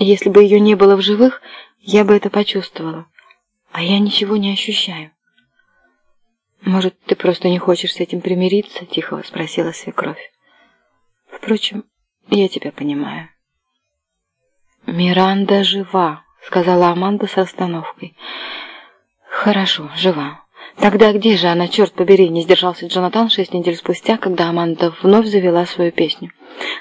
Если бы ее не было в живых, я бы это почувствовала. А я ничего не ощущаю. «Может, ты просто не хочешь с этим примириться?» — тихо спросила свекровь. «Впрочем, я тебя понимаю». «Миранда жива», — сказала Аманда с остановкой. «Хорошо, жива. Тогда где же она, черт побери?» — не сдержался Джонатан шесть недель спустя, когда Аманда вновь завела свою песню.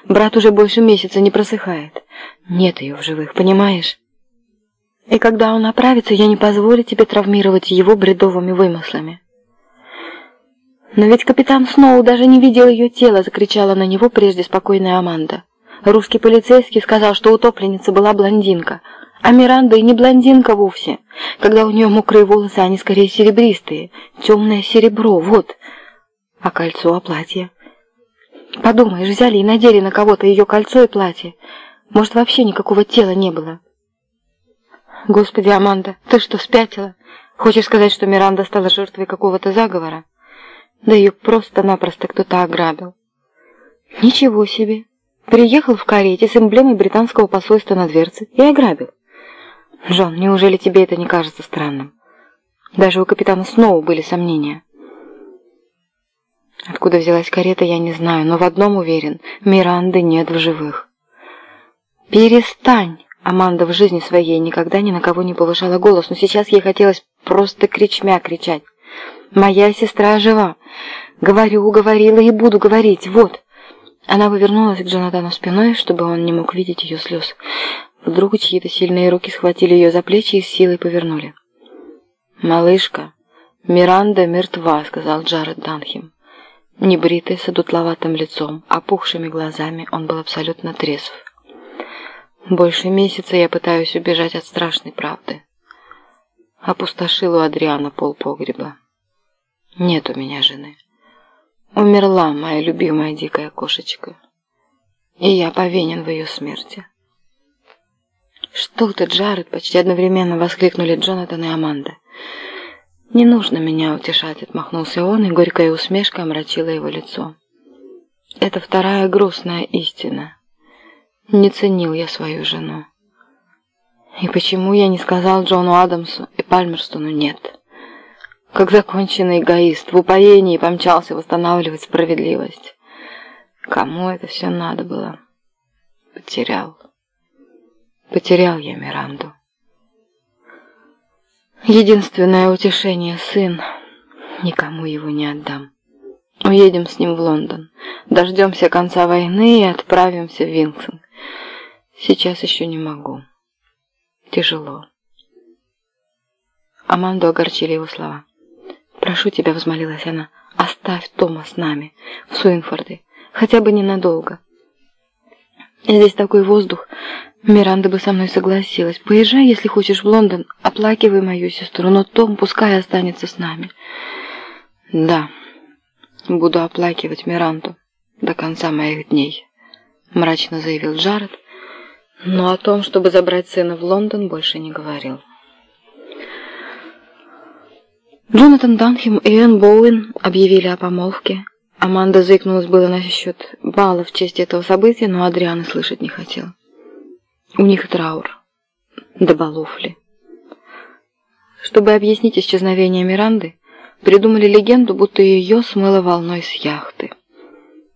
«Брат уже больше месяца не просыхает. Нет ее в живых, понимаешь?» «И когда он оправится, я не позволю тебе травмировать его бредовыми вымыслами». «Но ведь капитан Сноу даже не видел ее тела!» — закричала на него прежде спокойная Аманда. Русский полицейский сказал, что утопленница была блондинка, а Миранда и не блондинка вовсе. Когда у нее мокрые волосы, они скорее серебристые, темное серебро, вот. А кольцо, а платье? Подумаешь, взяли и надели на кого-то ее кольцо и платье. Может, вообще никакого тела не было. Господи, Аманда, ты что, спятила? Хочешь сказать, что Миранда стала жертвой какого-то заговора? Да ее просто-напросто кто-то ограбил. Ничего себе. Приехал в карете с эмблемой британского посольства на дверце и ограбил. Джон, неужели тебе это не кажется странным? Даже у капитана Сноу были сомнения. Откуда взялась карета, я не знаю, но в одном уверен, Миранды нет в живых. «Перестань!» Аманда в жизни своей никогда ни на кого не повышала голос, но сейчас ей хотелось просто кричмя кричать. Моя сестра жива. Говорю, говорила и буду говорить. Вот. Она повернулась к Джонатану спиной, чтобы он не мог видеть ее слез. Вдруг чьи-то сильные руки схватили ее за плечи и с силой повернули. «Малышка, Миранда мертва», — сказал Джаред Данхем. Небритый, с одутловатым лицом, опухшими глазами, он был абсолютно трезв. «Больше месяца я пытаюсь убежать от страшной правды». Опустошил у Адриана пол погреба. Нет у меня жены. Умерла моя любимая дикая кошечка. И я повинен в ее смерти. «Что ты, Джаред?» – почти одновременно воскликнули Джонатан и Аманда. «Не нужно меня утешать», – отмахнулся он, и горькая усмешка омрачила его лицо. «Это вторая грустная истина. Не ценил я свою жену. И почему я не сказал Джону Адамсу и Пальмерстону «нет»?» как законченный эгоист, в упоении помчался восстанавливать справедливость. Кому это все надо было? Потерял. Потерял я Миранду. Единственное утешение — сын. Никому его не отдам. Уедем с ним в Лондон. Дождемся конца войны и отправимся в Виндсонг. Сейчас еще не могу. Тяжело. Аманду огорчили его слова. «Прошу тебя», — взмолилась она, — «оставь Тома с нами, в Суинфорде, хотя бы ненадолго. Здесь такой воздух. Миранда бы со мной согласилась. Поезжай, если хочешь, в Лондон, оплакивай мою сестру, но Том пускай останется с нами». «Да, буду оплакивать Миранду до конца моих дней», — мрачно заявил Джаред, но о том, чтобы забрать сына в Лондон, больше не говорил. Джонатан Данхем и Энн Боуэн объявили о помолвке. Аманда заикнулась было насчет бала в честь этого события, но Адриан слышать не хотел. У них траур. До балов ли. Чтобы объяснить исчезновение Миранды, придумали легенду, будто ее смыло волной с яхты.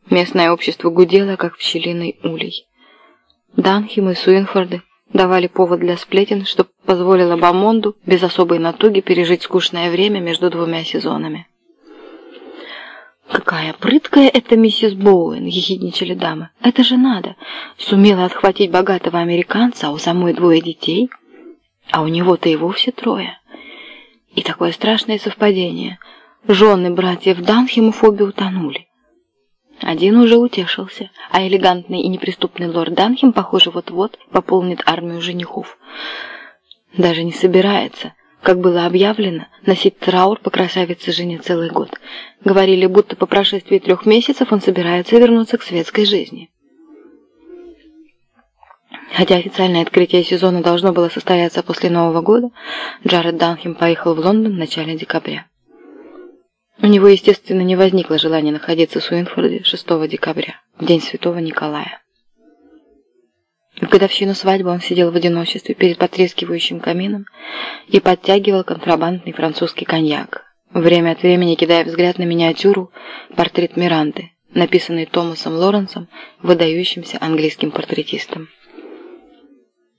Местное общество гудело, как пчелиный улей. Данхем и Суинфорды давали повод для сплетен, что позволило Бамонду без особой натуги пережить скучное время между двумя сезонами. «Какая прыткая эта миссис Боуэн!» — ехидничали дамы. «Это же надо! Сумела отхватить богатого американца, а у самой двое детей, а у него-то и вовсе трое. И такое страшное совпадение. Жены братьев Данхемов обе утонули. Один уже утешился, а элегантный и неприступный лорд Данхем, похоже, вот-вот пополнит армию женихов. Даже не собирается, как было объявлено, носить траур по красавице жене целый год. Говорили, будто по прошествии трех месяцев он собирается вернуться к светской жизни. Хотя официальное открытие сезона должно было состояться после Нового года, Джаред Данхем поехал в Лондон в начале декабря. У него, естественно, не возникло желания находиться в Суинфорде 6 декабря, в день Святого Николая. В годовщину свадьбы он сидел в одиночестве перед потрескивающим камином и подтягивал контрабандный французский коньяк, время от времени кидая взгляд на миниатюру портрет Миранды, написанный Томасом Лоренсом, выдающимся английским портретистом.